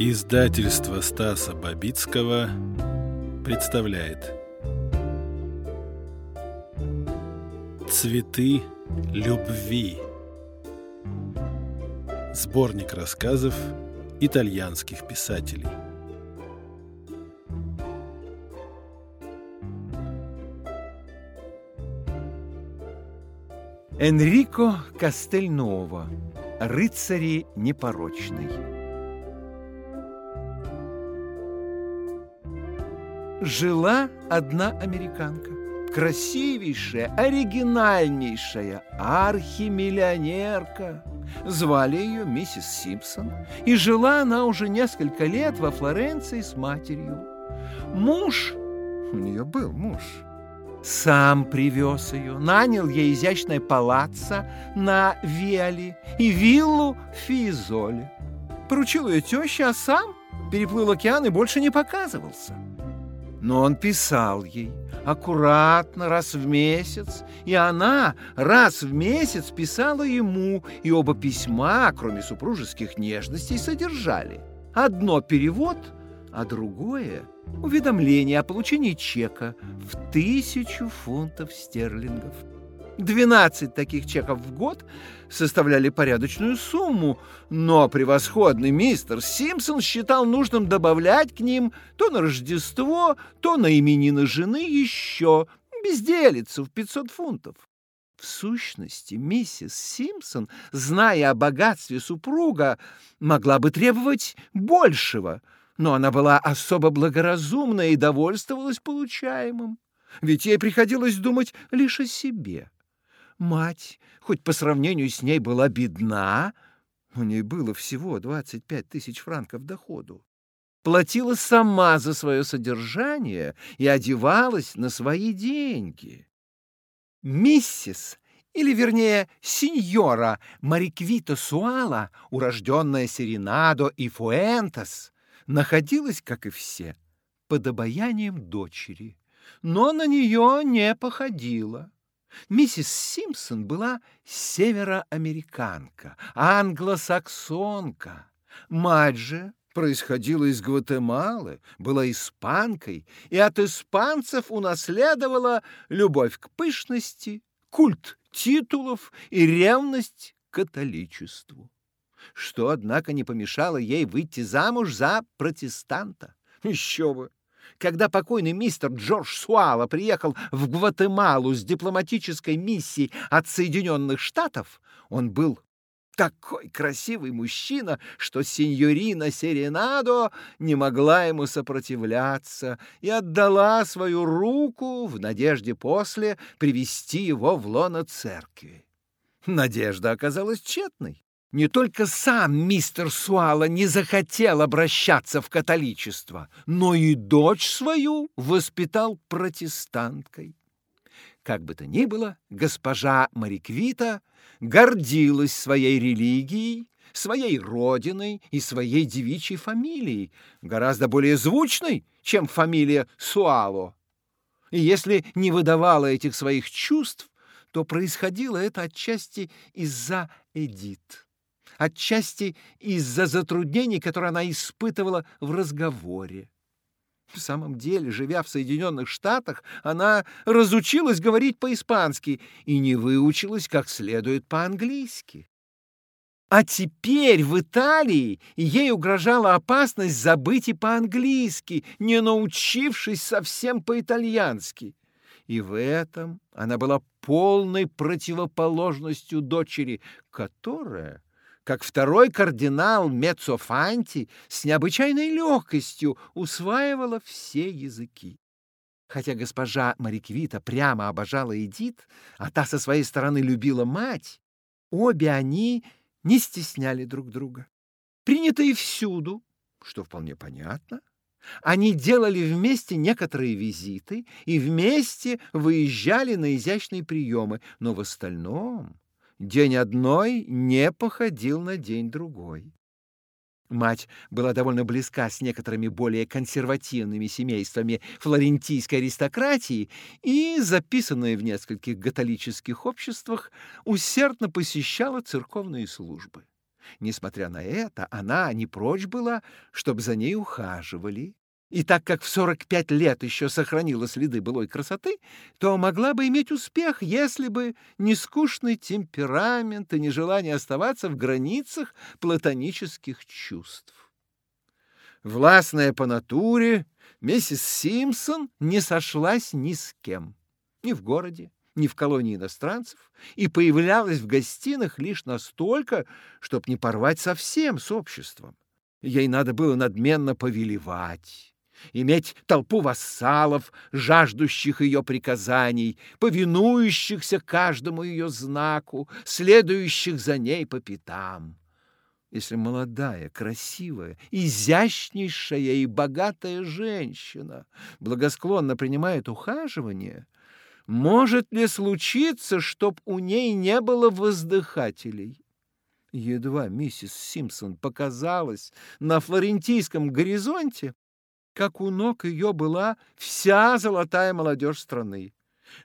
Издательство Стаса Бабицкого представляет Цветы любви Сборник рассказов итальянских писателей. Энрико Кастельново Рыцари непорочной Жила одна американка Красивейшая, оригинальнейшая архимиллионерка Звали ее миссис Симпсон И жила она уже несколько лет во Флоренции с матерью Муж, у нее был муж – сам привез ее, нанял ей изящное палаццо на Виале и виллу в Физоле. Поручил ее теще, а сам переплыл океан и больше не показывался. Но он писал ей аккуратно, раз в месяц, и она раз в месяц писала ему, и оба письма, кроме супружеских нежностей, содержали. Одно перевод, а другое — уведомление о получении чека в тысячу фунтов стерлингов. 12 таких чеков в год составляли порядочную сумму, но превосходный мистер Симпсон считал нужным добавлять к ним то на Рождество, то на именины жены еще безделицу в 500 фунтов. В сущности, миссис Симпсон, зная о богатстве супруга, могла бы требовать большего — но она была особо благоразумна и довольствовалась получаемым, ведь ей приходилось думать лишь о себе. Мать, хоть по сравнению с ней была бедна, у ней было всего 25 тысяч франков доходу, платила сама за свое содержание и одевалась на свои деньги. Миссис или, вернее, сеньора Мариквита Суала, урожденная Серенадо и Фуэнтес, находилась, как и все, под обаянием дочери, но на нее не походила. Миссис Симпсон была североамериканка, англосаксонка. Мать же происходила из Гватемалы, была испанкой и от испанцев унаследовала любовь к пышности, культ титулов и ревность к католичеству что, однако, не помешало ей выйти замуж за протестанта. Еще бы! Когда покойный мистер Джордж Суала приехал в Гватемалу с дипломатической миссией от Соединенных Штатов, он был такой красивый мужчина, что сеньорина Серенадо не могла ему сопротивляться и отдала свою руку в надежде после привести его в лоно церкви. Надежда оказалась тщетной. Не только сам мистер Суала не захотел обращаться в католичество, но и дочь свою воспитал протестанткой. Как бы то ни было, госпожа Мариквита гордилась своей религией, своей родиной и своей девичьей фамилией, гораздо более звучной, чем фамилия Суало. И если не выдавала этих своих чувств, то происходило это отчасти из-за Эдит отчасти из-за затруднений, которые она испытывала в разговоре. В самом деле, живя в Соединенных Штатах, она разучилась говорить по-испански и не выучилась как следует по-английски. А теперь в Италии ей угрожала опасность забыть и по-английски, не научившись совсем по-итальянски. И в этом она была полной противоположностью дочери, которая как второй кардинал Мецофанти с необычайной легкостью усваивала все языки. Хотя госпожа Мариквита прямо обожала Эдит, а та со своей стороны любила мать, обе они не стесняли друг друга. Принятые всюду, что вполне понятно, они делали вместе некоторые визиты и вместе выезжали на изящные приемы, но в остальном День одной не походил на день другой. Мать была довольно близка с некоторыми более консервативными семействами флорентийской аристократии и, записанная в нескольких католических обществах, усердно посещала церковные службы. Несмотря на это, она не прочь была, чтобы за ней ухаживали. И так как в 45 лет еще сохранила следы былой красоты, то могла бы иметь успех, если бы не скучный темперамент и нежелание оставаться в границах платонических чувств. Властная по натуре, миссис Симпсон не сошлась ни с кем, ни в городе, ни в колонии иностранцев, и появлялась в гостинах лишь настолько, чтобы не порвать совсем с обществом. Ей надо было надменно повелевать, иметь толпу вассалов, жаждущих ее приказаний, повинующихся каждому ее знаку, следующих за ней по пятам. Если молодая, красивая, изящнейшая и богатая женщина благосклонно принимает ухаживание — может ли случиться, чтоб у ней не было воздыхателей? Едва миссис Симпсон показалась на флорентийском горизонте, как у ног ее была вся золотая молодежь страны.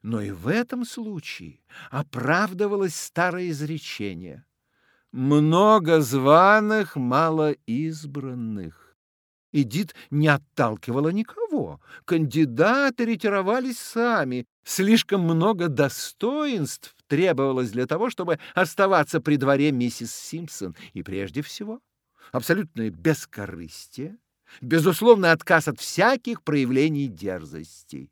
Но и в этом случае оправдывалось старое изречение «много званых, мало избранных». Эдит не отталкивала никого. Кандидаты ретировались сами. Слишком много достоинств требовалось для того, чтобы оставаться при дворе миссис Симпсон. И прежде всего, абсолютное бескорыстие, безусловный отказ от всяких проявлений дерзости.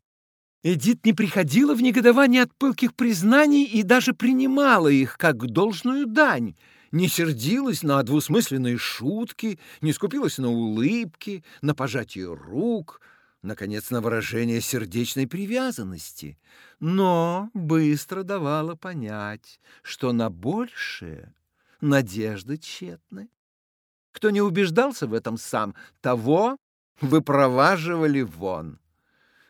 Эдит не приходила в негодование от пылких признаний и даже принимала их как должную дань — не сердилась на двусмысленные шутки, не скупилась на улыбки, на пожатие рук, наконец, на выражение сердечной привязанности, но быстро давала понять, что на большее надежды тщетны. Кто не убеждался в этом сам, того выпроваживали вон.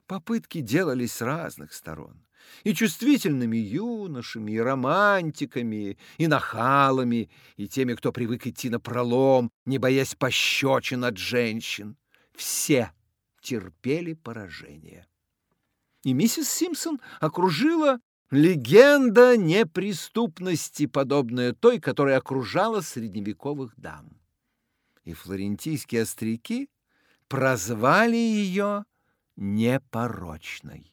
Попытки делались с разных сторон и чувствительными юношами, и романтиками, и нахалами, и теми, кто привык идти на пролом, не боясь пощечин от женщин. Все терпели поражение. И миссис Симпсон окружила легенда неприступности, подобная той, которая окружала средневековых дам. И флорентийские остряки прозвали ее непорочной.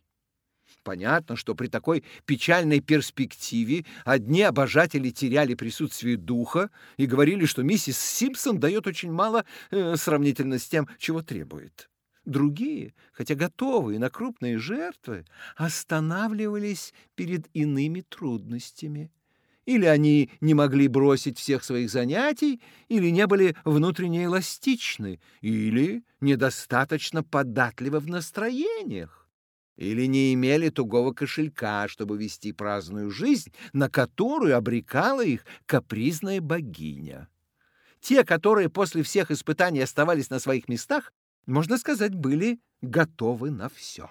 Понятно, что при такой печальной перспективе одни обожатели теряли присутствие духа и говорили, что миссис Симпсон дает очень мало э, сравнительно с тем, чего требует. Другие, хотя готовые на крупные жертвы, останавливались перед иными трудностями. Или они не могли бросить всех своих занятий, или не были внутренне эластичны, или недостаточно податливы в настроениях или не имели тугого кошелька, чтобы вести праздную жизнь, на которую обрекала их капризная богиня. Те, которые после всех испытаний оставались на своих местах, можно сказать, были готовы на все.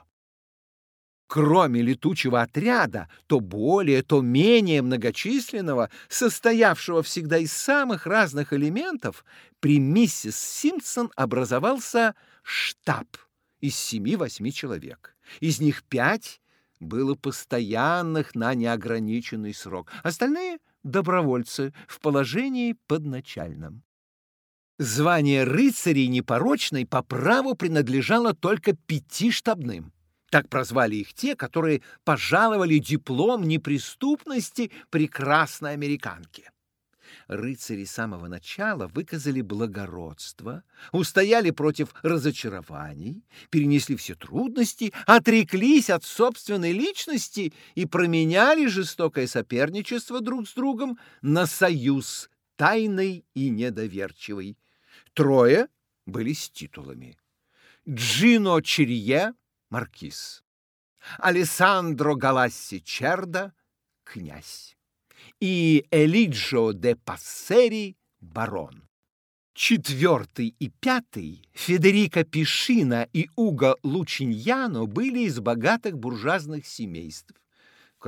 Кроме летучего отряда, то более, то менее многочисленного, состоявшего всегда из самых разных элементов, при миссис Симпсон образовался штаб из семи-восьми человек. Из них пять было постоянных на неограниченный срок, остальные — добровольцы в положении подначальном. Звание рыцарей непорочной по праву принадлежало только пяти штабным. Так прозвали их те, которые пожаловали диплом неприступности прекрасной американке рыцари самого начала выказали благородство, устояли против разочарований, перенесли все трудности, отреклись от собственной личности и променяли жестокое соперничество друг с другом на союз тайный и недоверчивый. Трое были с титулами. Джино Черье — маркиз. Алессандро Галасси Черда — князь и Элиджо де Пассери — барон. Четвертый и пятый, Федерико Пишина и Уго Лучиньяно, были из богатых буржуазных семейств.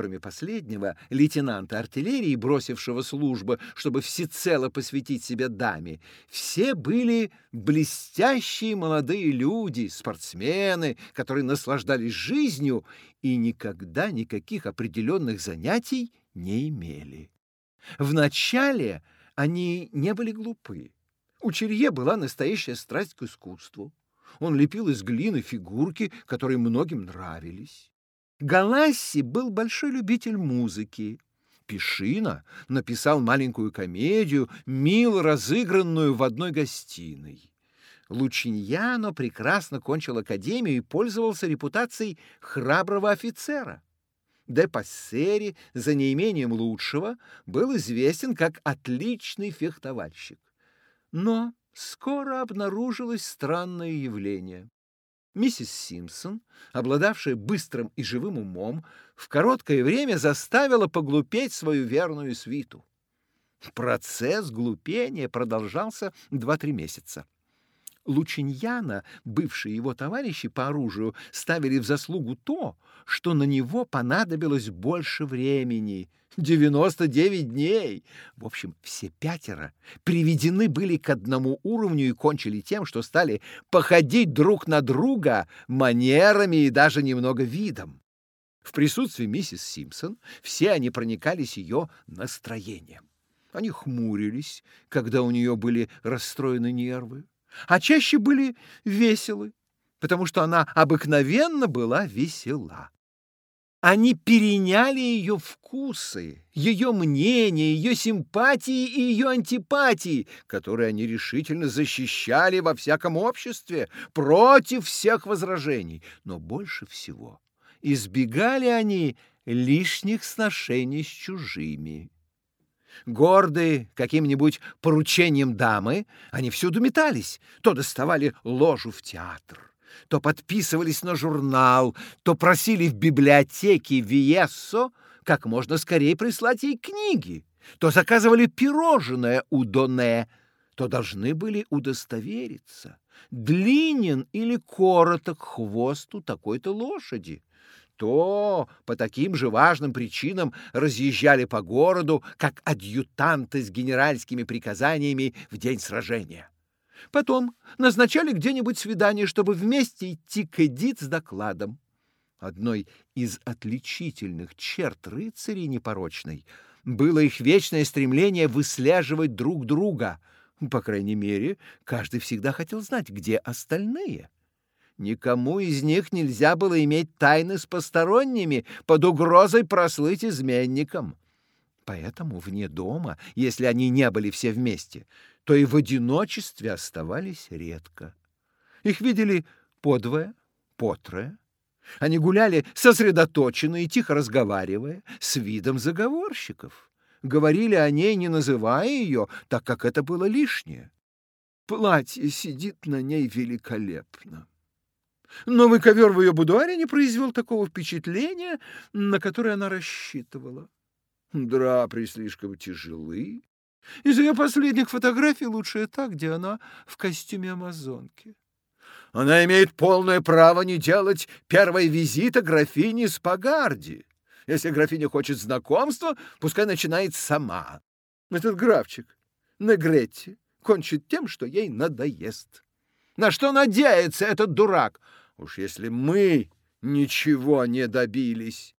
Кроме последнего, лейтенанта артиллерии, бросившего службу, чтобы всецело посвятить себя даме, все были блестящие молодые люди, спортсмены, которые наслаждались жизнью и никогда никаких определенных занятий не имели. Вначале они не были глупы. У Черье была настоящая страсть к искусству. Он лепил из глины фигурки, которые многим нравились. Галасси был большой любитель музыки. Пишина написал маленькую комедию, мило разыгранную в одной гостиной. Лучиньяно прекрасно кончил академию и пользовался репутацией храброго офицера. Де Пассери, за неимением лучшего, был известен как отличный фехтовальщик. Но скоро обнаружилось странное явление. Миссис Симпсон, обладавшая быстрым и живым умом, в короткое время заставила поглупеть свою верную свиту. Процесс глупения продолжался два-три месяца. Лучиньяна, бывшие его товарищи по оружию, ставили в заслугу то, что на него понадобилось больше времени — 99 дней. В общем, все пятеро приведены были к одному уровню и кончили тем, что стали походить друг на друга манерами и даже немного видом. В присутствии миссис Симпсон все они проникались ее настроением. Они хмурились, когда у нее были расстроены нервы, а чаще были веселы, потому что она обыкновенно была весела. Они переняли ее вкусы, ее мнения, ее симпатии и ее антипатии, которые они решительно защищали во всяком обществе против всех возражений. Но больше всего избегали они лишних сношений с чужими. Гордые каким-нибудь поручением дамы, они всюду метались, то доставали ложу в театр, то подписывались на журнал, то просили в библиотеке Виессо как можно скорее прислать ей книги, то заказывали пирожное у Доне, то должны были удостовериться, длинен или короток хвост у такой-то лошади, то по таким же важным причинам разъезжали по городу, как адъютанты с генеральскими приказаниями в день сражения. Потом назначали где-нибудь свидание, чтобы вместе идти к Эдит с докладом. Одной из отличительных черт рыцарей непорочной было их вечное стремление выслеживать друг друга. По крайней мере, каждый всегда хотел знать, где остальные. Никому из них нельзя было иметь тайны с посторонними под угрозой прослыть изменником. Поэтому вне дома, если они не были все вместе, то и в одиночестве оставались редко. Их видели подвое, потрое. Они гуляли сосредоточенно и тихо разговаривая, с видом заговорщиков. Говорили о ней, не называя ее, так как это было лишнее. Платье сидит на ней великолепно. Новый ковер в ее будуаре не произвел такого впечатления, на которое она рассчитывала. Драпри слишком тяжелы, из ее последних фотографий лучшая та, где она в костюме амазонки. Она имеет полное право не делать первой визита графине Спагарди. Если графиня хочет знакомства, пускай начинает сама. Этот графчик, Негретти, кончит тем, что ей надоест. На что надеется этот дурак? Уж если мы ничего не добились.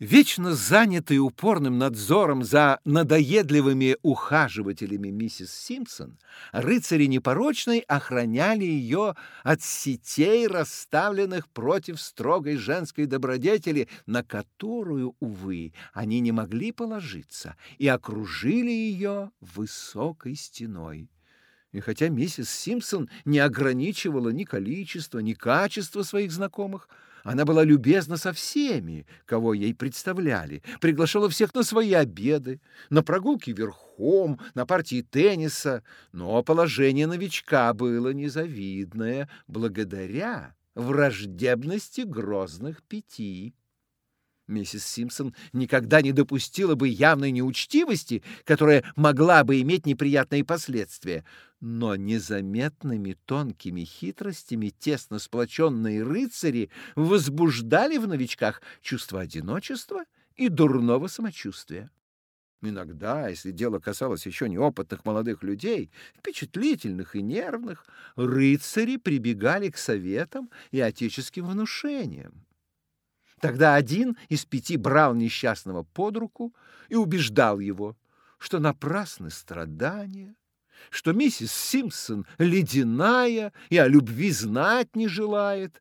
Вечно занятый упорным надзором за надоедливыми ухаживателями миссис Симпсон, рыцари непорочной охраняли ее от сетей, расставленных против строгой женской добродетели, на которую, увы, они не могли положиться, и окружили ее высокой стеной. И хотя миссис Симпсон не ограничивала ни количество, ни качество своих знакомых, она была любезна со всеми, кого ей представляли, приглашала всех на свои обеды, на прогулки верхом, на партии тенниса, но положение новичка было незавидное благодаря враждебности грозных пяти. Миссис Симпсон никогда не допустила бы явной неучтивости, которая могла бы иметь неприятные последствия, но незаметными тонкими хитростями тесно сплоченные рыцари возбуждали в новичках чувство одиночества и дурного самочувствия. Иногда, если дело касалось еще неопытных молодых людей, впечатлительных и нервных, рыцари прибегали к советам и отеческим внушениям. Тогда один из пяти брал несчастного под руку и убеждал его, что напрасны страдания, что миссис Симпсон ледяная и о любви знать не желает,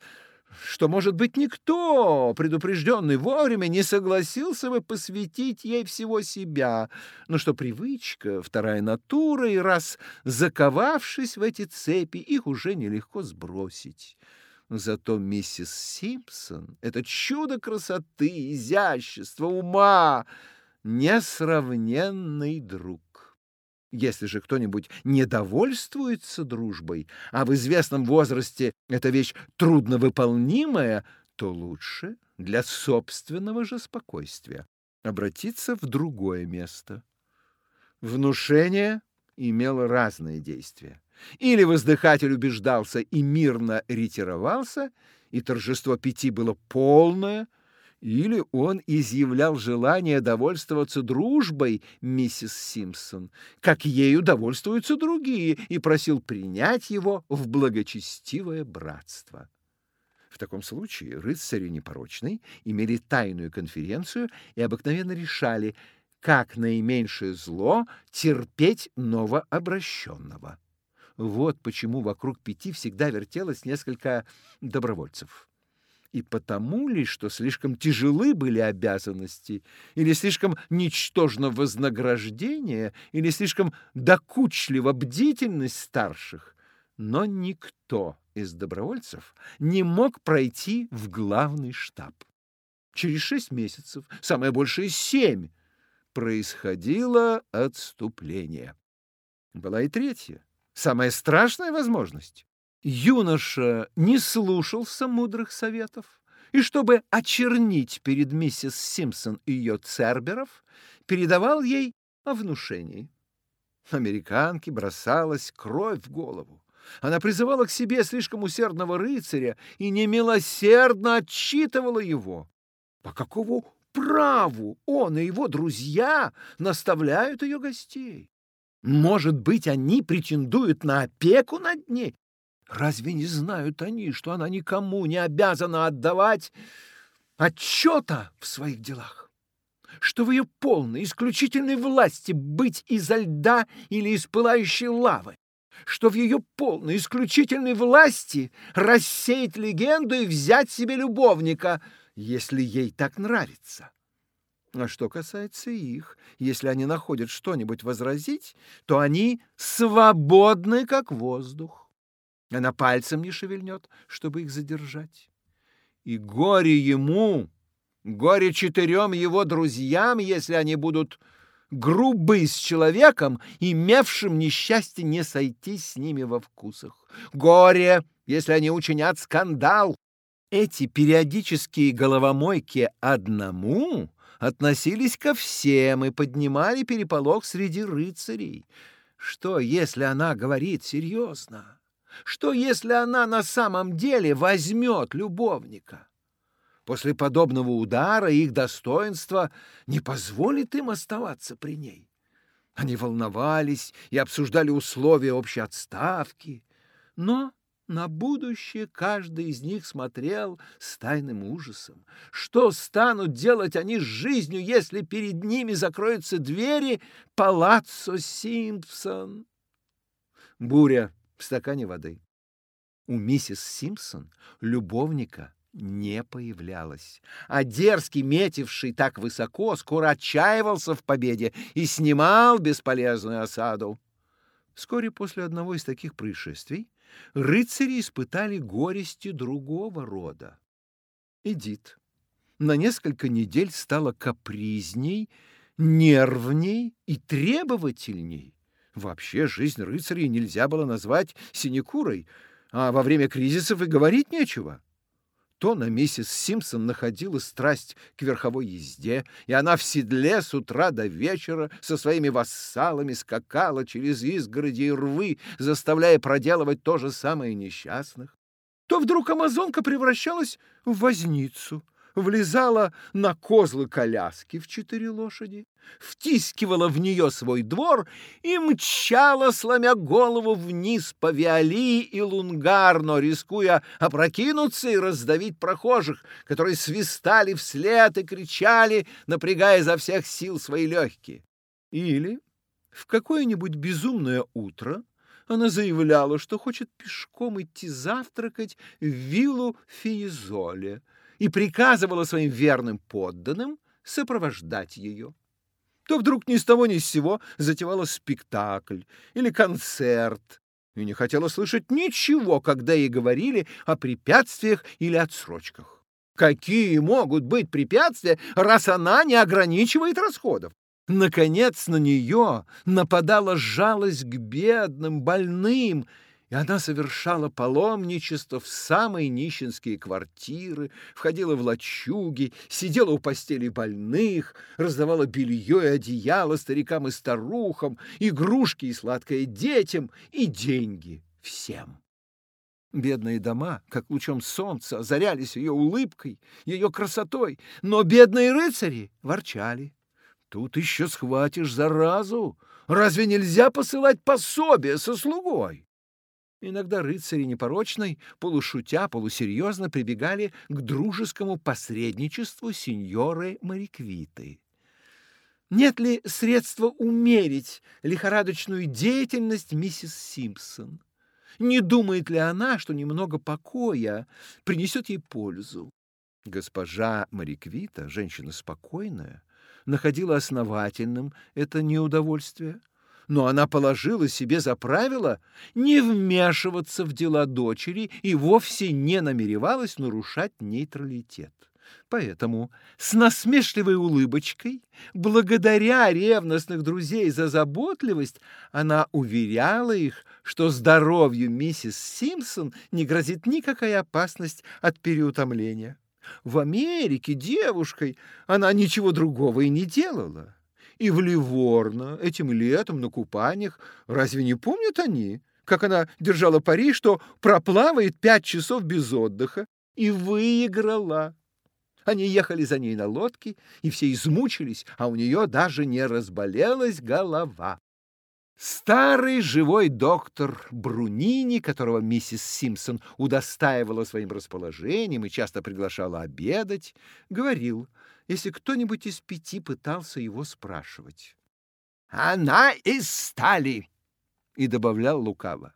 что, может быть, никто, предупрежденный вовремя, не согласился бы посвятить ей всего себя, но что привычка, вторая натура, и раз заковавшись в эти цепи, их уже нелегко сбросить. Зато миссис Симпсон — это чудо красоты, изящества, ума, несравненный друг. Если же кто-нибудь недовольствуется дружбой, а в известном возрасте эта вещь трудновыполнимая, то лучше для собственного же спокойствия обратиться в другое место. Внушение имело разные действия. Или воздыхатель убеждался и мирно ретировался, и торжество пяти было полное — или он изъявлял желание довольствоваться дружбой миссис Симпсон, как ею довольствуются другие, и просил принять его в благочестивое братство. В таком случае рыцари непорочные имели тайную конференцию и обыкновенно решали, как наименьшее зло терпеть новообращенного. Вот почему вокруг пяти всегда вертелось несколько добровольцев и потому ли, что слишком тяжелы были обязанности, или слишком ничтожно вознаграждение, или слишком докучлива бдительность старших, но никто из добровольцев не мог пройти в главный штаб. Через шесть месяцев, самое большее семь, происходило отступление. Была и третья, самая страшная возможность. Юноша не слушался мудрых советов, и, чтобы очернить перед миссис Симпсон ее церберов, передавал ей о внушении. Американке бросалась кровь в голову. Она призывала к себе слишком усердного рыцаря и немилосердно отчитывала его. По какому праву он и его друзья наставляют ее гостей? Может быть, они претендуют на опеку над ней? Разве не знают они, что она никому не обязана отдавать отчета в своих делах? Что в ее полной, исключительной власти быть изо льда или из пылающей лавы? Что в ее полной, исключительной власти рассеять легенду и взять себе любовника, если ей так нравится? А что касается их, если они находят что-нибудь возразить, то они свободны, как воздух. Она пальцем не шевельнет, чтобы их задержать. И горе ему, горе четырем его друзьям, если они будут грубы с человеком, имевшим несчастье не сойтись с ними во вкусах. Горе, если они учинят скандал. Эти периодические головомойки одному относились ко всем и поднимали переполох среди рыцарей. Что, если она говорит серьезно? Что, если она на самом деле возьмет любовника? После подобного удара их достоинство не позволит им оставаться при ней. Они волновались и обсуждали условия общей отставки, но на будущее каждый из них смотрел с тайным ужасом. Что станут делать они с жизнью, если перед ними закроются двери Палаццо Симпсон? Буря в стакане воды. У миссис Симпсон любовника не появлялось, а дерзкий, метивший так высоко, скоро отчаивался в победе и снимал бесполезную осаду. Вскоре после одного из таких происшествий рыцари испытали горести другого рода. Эдит на несколько недель стала капризней, нервней и требовательней. Вообще жизнь рыцарей нельзя было назвать синекурой, а во время кризисов и говорить нечего. То на миссис Симпсон находила страсть к верховой езде, и она в седле с утра до вечера со своими вассалами скакала через изгороди и рвы, заставляя проделывать то же самое несчастных. То вдруг амазонка превращалась в возницу — влезала на козлы коляски в четыре лошади, втискивала в нее свой двор и мчала, сломя голову вниз по Виали и Лунгарно, рискуя опрокинуться и раздавить прохожих, которые свистали вслед и кричали, напрягая изо всех сил свои легкие. Или В какое-нибудь безумное утро она заявляла, что хочет пешком идти завтракать в виллу Фиезоле и приказывала своим верным подданным сопровождать ее. То вдруг ни с того ни с сего затевала спектакль или концерт и не хотела слышать ничего, когда ей говорили о препятствиях или отсрочках. Какие могут быть препятствия, раз она не ограничивает расходов? Наконец на нее нападала жалость к бедным, больным, и она совершала паломничество в самые нищенские квартиры, входила в лачуги, сидела у постелей больных, раздавала белье и одеяло старикам и старухам, игрушки и сладкое детям, и деньги всем. Бедные дома, как лучом солнца, озарялись ее улыбкой, ее красотой, но бедные рыцари ворчали. Тут еще схватишь заразу. Разве нельзя посылать пособие со слугой? Иногда рыцари непорочной, полушутя, полусерьезно прибегали к дружескому посредничеству сеньоры Мариквиты. Нет ли средства умерить лихорадочную деятельность миссис Симпсон? Не думает ли она, что немного покоя принесет ей пользу? Госпожа Мариквита, женщина спокойная, находила основательным это неудовольствие, но она положила себе за правило не вмешиваться в дела дочери и вовсе не намеревалась нарушать нейтралитет. Поэтому с насмешливой улыбочкой, благодаря ревностных друзей за заботливость, она уверяла их, что здоровью миссис Симпсон не грозит никакая опасность от переутомления. В Америке девушкой она ничего другого и не делала. И в Ливорно этим летом на купаниях разве не помнят они, как она держала пари, что проплавает пять часов без отдыха и выиграла? Они ехали за ней на лодке, и все измучились, а у нее даже не разболелась голова. Старый живой доктор Брунини, которого миссис Симпсон удостаивала своим расположением и часто приглашала обедать, говорил, если кто-нибудь из пяти пытался его спрашивать. «Она из стали!» и добавлял лукаво.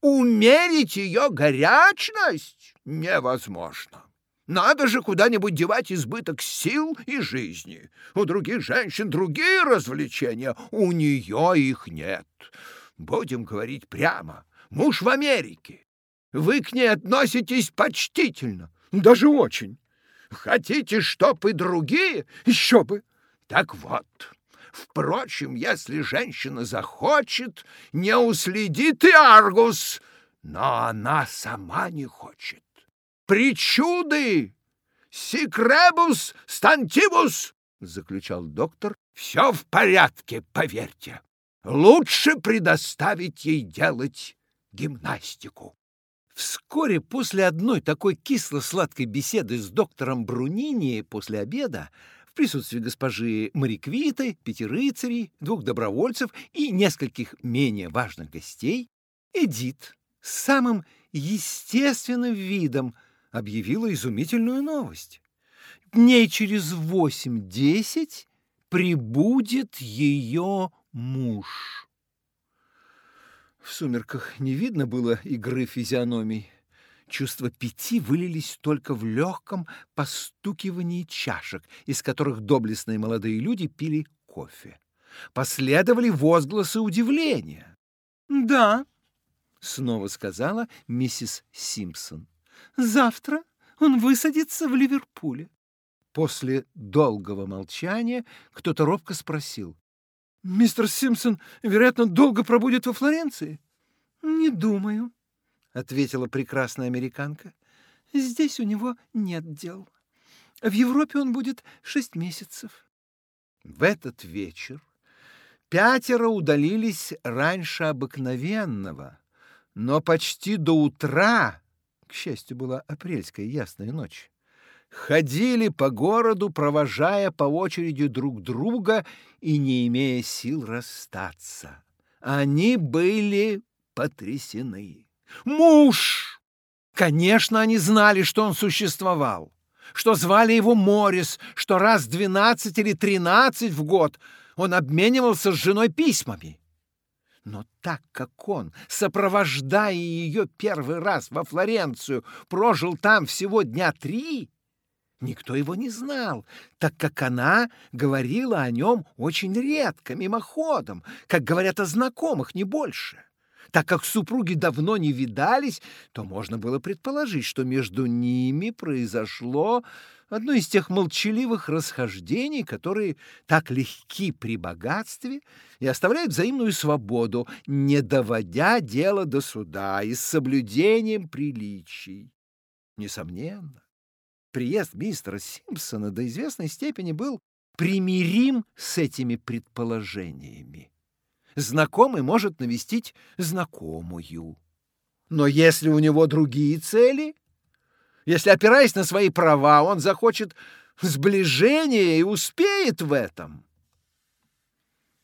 «Умерить ее горячность невозможно!» Надо же куда-нибудь девать избыток сил и жизни. У других женщин другие развлечения, у нее их нет. Будем говорить прямо. Муж в Америке. Вы к ней относитесь почтительно, даже очень. Хотите, чтоб и другие? Еще бы. Так вот. Впрочем, если женщина захочет, не уследит и Аргус, но она сама не хочет причуды! Секребус стантибус!» — заключал доктор. «Все в порядке, поверьте. Лучше предоставить ей делать гимнастику». Вскоре после одной такой кисло-сладкой беседы с доктором Брунини после обеда в присутствии госпожи Мариквиты, пяти рыцарей, двух добровольцев и нескольких менее важных гостей, Эдит самым естественным видом объявила изумительную новость. Дней через восемь-десять прибудет ее муж. В сумерках не видно было игры физиономий. Чувства пяти вылились только в легком постукивании чашек, из которых доблестные молодые люди пили кофе. Последовали возгласы удивления. «Да», — снова сказала миссис Симпсон. Завтра он высадится в Ливерпуле. После долгого молчания кто-то робко спросил. — Мистер Симпсон, вероятно, долго пробудет во Флоренции? — Не думаю, — ответила прекрасная американка. — Здесь у него нет дел. В Европе он будет шесть месяцев. В этот вечер пятеро удалились раньше обыкновенного, но почти до утра к счастью, была апрельская ясная ночь, ходили по городу, провожая по очереди друг друга и не имея сил расстаться. Они были потрясены. Муж! Конечно, они знали, что он существовал, что звали его Морис, что раз двенадцать или тринадцать в год Он обменивался с женой письмами. Но так как он, сопровождая ее первый раз во Флоренцию, прожил там всего дня три, никто его не знал, так как она говорила о нем очень редко, мимоходом, как говорят о знакомых, не больше. Так как супруги давно не видались, то можно было предположить, что между ними произошло одно из тех молчаливых расхождений, которые так легки при богатстве и оставляют взаимную свободу, не доводя дело до суда и с соблюдением приличий. Несомненно, приезд мистера Симпсона до известной степени был примирим с этими предположениями знакомый может навестить знакомую. Но если у него другие цели, если, опираясь на свои права, он захочет сближения и успеет в этом,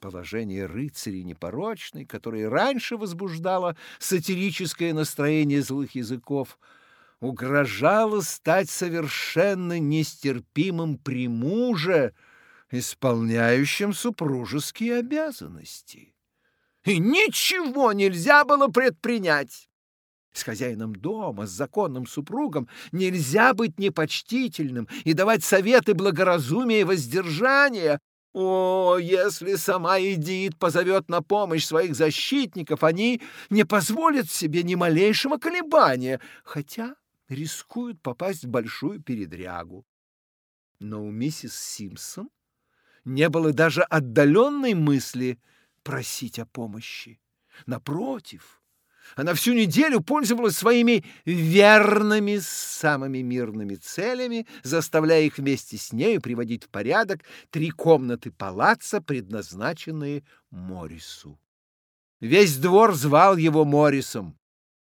положение рыцарей непорочной, которое раньше возбуждало сатирическое настроение злых языков, угрожало стать совершенно нестерпимым при муже, исполняющем супружеские обязанности и ничего нельзя было предпринять. С хозяином дома, с законным супругом нельзя быть непочтительным и давать советы благоразумия и воздержания. О, если сама Эдит позовет на помощь своих защитников, они не позволят себе ни малейшего колебания, хотя рискуют попасть в большую передрягу. Но у миссис Симпсон не было даже отдаленной мысли — просить о помощи. Напротив, она всю неделю пользовалась своими верными, самыми мирными целями, заставляя их вместе с нею приводить в порядок три комнаты палаца, предназначенные Морису. Весь двор звал его Морисом.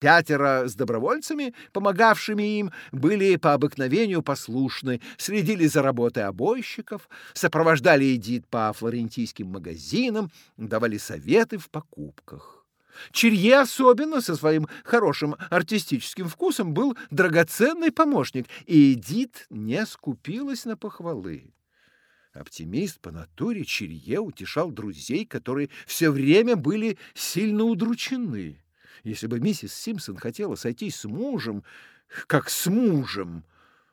Пятеро с добровольцами, помогавшими им, были по обыкновению послушны, следили за работой обойщиков, сопровождали Эдит по флорентийским магазинам, давали советы в покупках. Черье особенно со своим хорошим артистическим вкусом был драгоценный помощник, и Эдит не скупилась на похвалы. Оптимист по натуре Черье утешал друзей, которые все время были сильно удручены. Если бы миссис Симпсон хотела сойтись с мужем, как с мужем,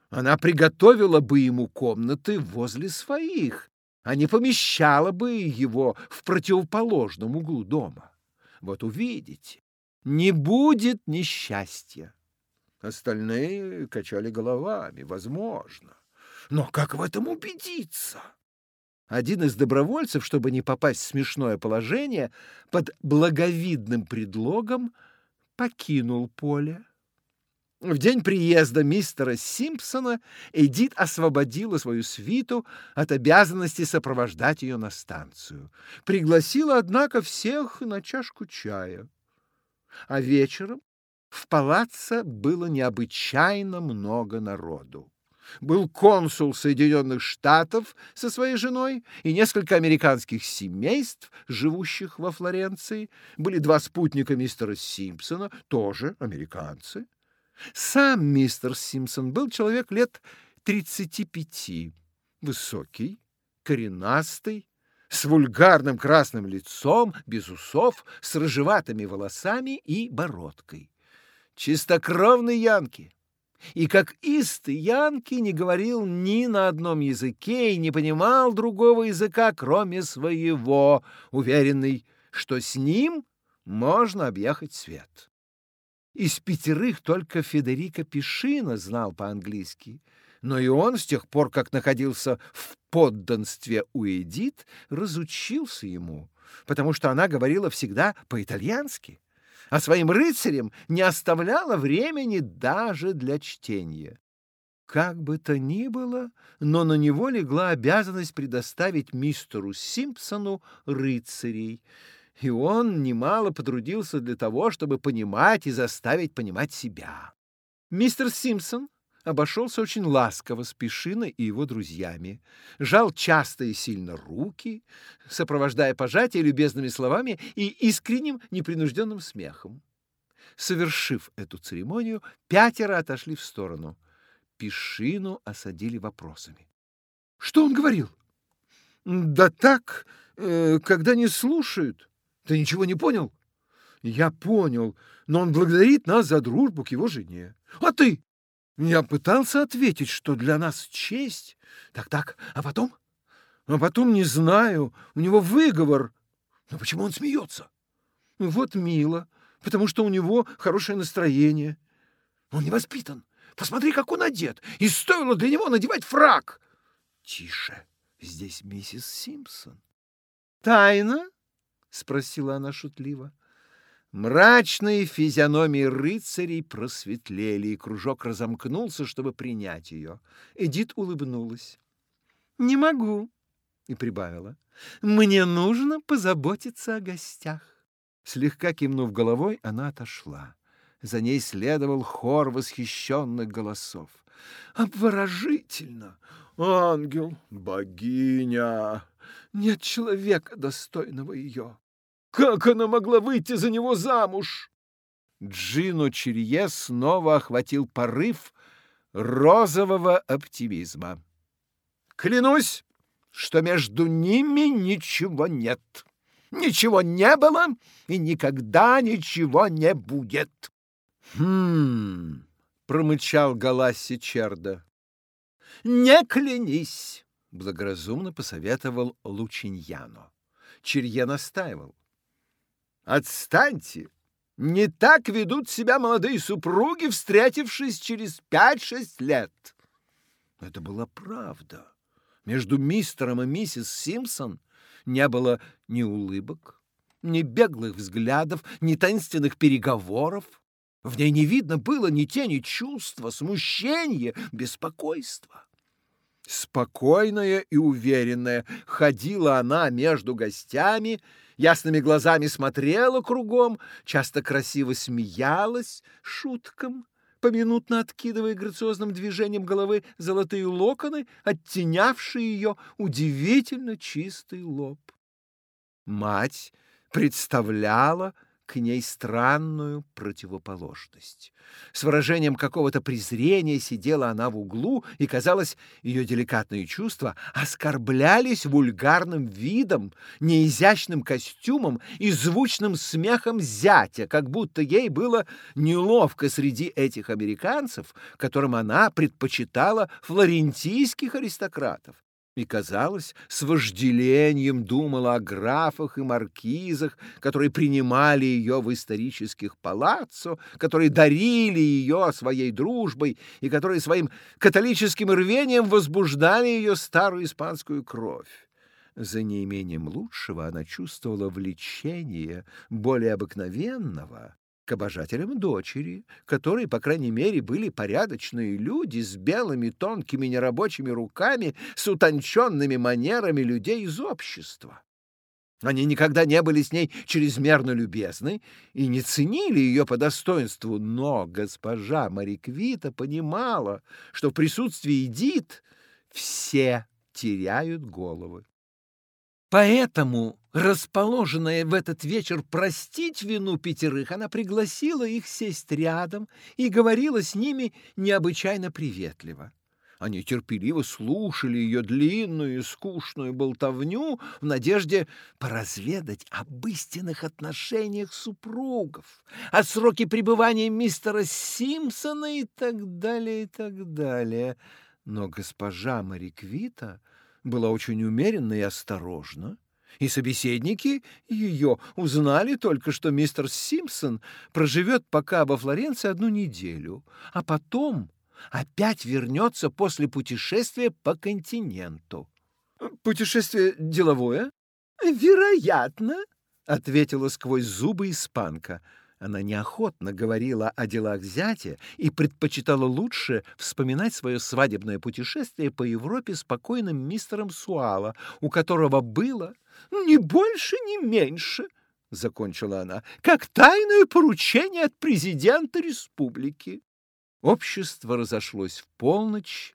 она приготовила бы ему комнаты возле своих, а не помещала бы его в противоположном углу дома. Вот увидите, не будет несчастья. Остальные качали головами, возможно. Но как в этом убедиться? Один из добровольцев, чтобы не попасть в смешное положение, под благовидным предлогом покинул поле. В день приезда мистера Симпсона Эдит освободила свою свиту от обязанности сопровождать ее на станцию. Пригласила, однако, всех на чашку чая. А вечером в палаце было необычайно много народу был консул Соединенных Штатов со своей женой и несколько американских семейств, живущих во Флоренции. Были два спутника мистера Симпсона, тоже американцы. Сам мистер Симпсон был человек лет 35, высокий, коренастый, с вульгарным красным лицом, без усов, с рыжеватыми волосами и бородкой. Чистокровный янки и как истый Янки не говорил ни на одном языке и не понимал другого языка, кроме своего, уверенный, что с ним можно объехать свет. Из пятерых только Федерико Пишина знал по-английски, но и он с тех пор, как находился в подданстве у Эдит, разучился ему, потому что она говорила всегда по-итальянски а своим рыцарям не оставляла времени даже для чтения. Как бы то ни было, но на него легла обязанность предоставить мистеру Симпсону рыцарей, и он немало потрудился для того, чтобы понимать и заставить понимать себя. Мистер Симпсон обошелся очень ласково с Пешиной и его друзьями, жал часто и сильно руки, сопровождая пожатия любезными словами и искренним непринужденным смехом. Совершив эту церемонию, пятеро отошли в сторону. Пешину осадили вопросами. — Что он говорил? — Да так, э, когда не слушают. Ты ничего не понял? Я понял, но он благодарит нас за дружбу к его жене. А ты? Я пытался ответить, что для нас честь. Так-так, а потом? А потом не знаю, у него выговор. Но почему он смеется? Вот мило, потому что у него хорошее настроение. Он не воспитан. Посмотри, как он одет. И стоило для него надевать фрак. Тише, здесь миссис Симпсон. Тайна? Спросила она шутливо. Мрачные физиономии рыцарей просветлели, и кружок разомкнулся, чтобы принять ее. Эдит улыбнулась. «Не могу», — и прибавила. «Мне нужно позаботиться о гостях». Слегка кивнув головой, она отошла. За ней следовал хор восхищенных голосов. «Обворожительно! Ангел! Богиня! Нет человека, достойного ее! Как она могла выйти за него замуж?» Джину Чирье снова охватил порыв розового оптимизма. «Клянусь, что между ними ничего нет. Ничего не было и никогда ничего не будет». «Хм...» — промычал Галасси Черда. «Не клянись!» — благоразумно посоветовал Лучиньяно. Чирье настаивал. «Отстаньте! Не так ведут себя молодые супруги, встретившись через пять-шесть лет!» Это была правда. Между мистером и миссис Симпсон не было ни улыбок, ни беглых взглядов, ни таинственных переговоров. В ней не видно было ни тени чувства, смущения, беспокойства. Спокойная и уверенная ходила она между гостями, ясными глазами смотрела кругом, часто красиво смеялась шуткам, поминутно откидывая грациозным движением головы золотые локоны, оттенявшие ее удивительно чистый лоб. Мать представляла к ней странную противоположность. С выражением какого-то презрения сидела она в углу, и, казалось, ее деликатные чувства оскорблялись вульгарным видом, неизящным костюмом и звучным смехом зятя, как будто ей было неловко среди этих американцев, которым она предпочитала флорентийских аристократов и, казалось, с вожделением думала о графах и маркизах, которые принимали ее в исторических палаццо, которые дарили ее своей дружбой и которые своим католическим рвением возбуждали ее старую испанскую кровь. За неимением лучшего она чувствовала влечение более обыкновенного к обожателям дочери, которые, по крайней мере, были порядочные люди с белыми тонкими нерабочими руками, с утонченными манерами людей из общества. Они никогда не были с ней чрезмерно любезны и не ценили ее по достоинству, но госпожа Мариквита понимала, что в присутствии Эдит все теряют головы. Поэтому, расположенная в этот вечер простить вину пятерых, она пригласила их сесть рядом и говорила с ними необычайно приветливо. Они терпеливо слушали ее длинную и скучную болтовню в надежде поразведать об истинных отношениях супругов, о сроке пребывания мистера Симпсона и так далее, и так далее. Но госпожа Мариквита была очень умеренна и осторожна, и собеседники ее узнали только, что мистер Симпсон проживет пока во Флоренции одну неделю, а потом опять вернется после путешествия по континенту. «Путешествие деловое?» «Вероятно», — ответила сквозь зубы испанка. Она неохотно говорила о делах зятя и предпочитала лучше вспоминать свое свадебное путешествие по Европе с покойным мистером Суала, у которого было «ни больше, ни меньше», — закончила она, «как тайное поручение от президента республики». Общество разошлось в полночь,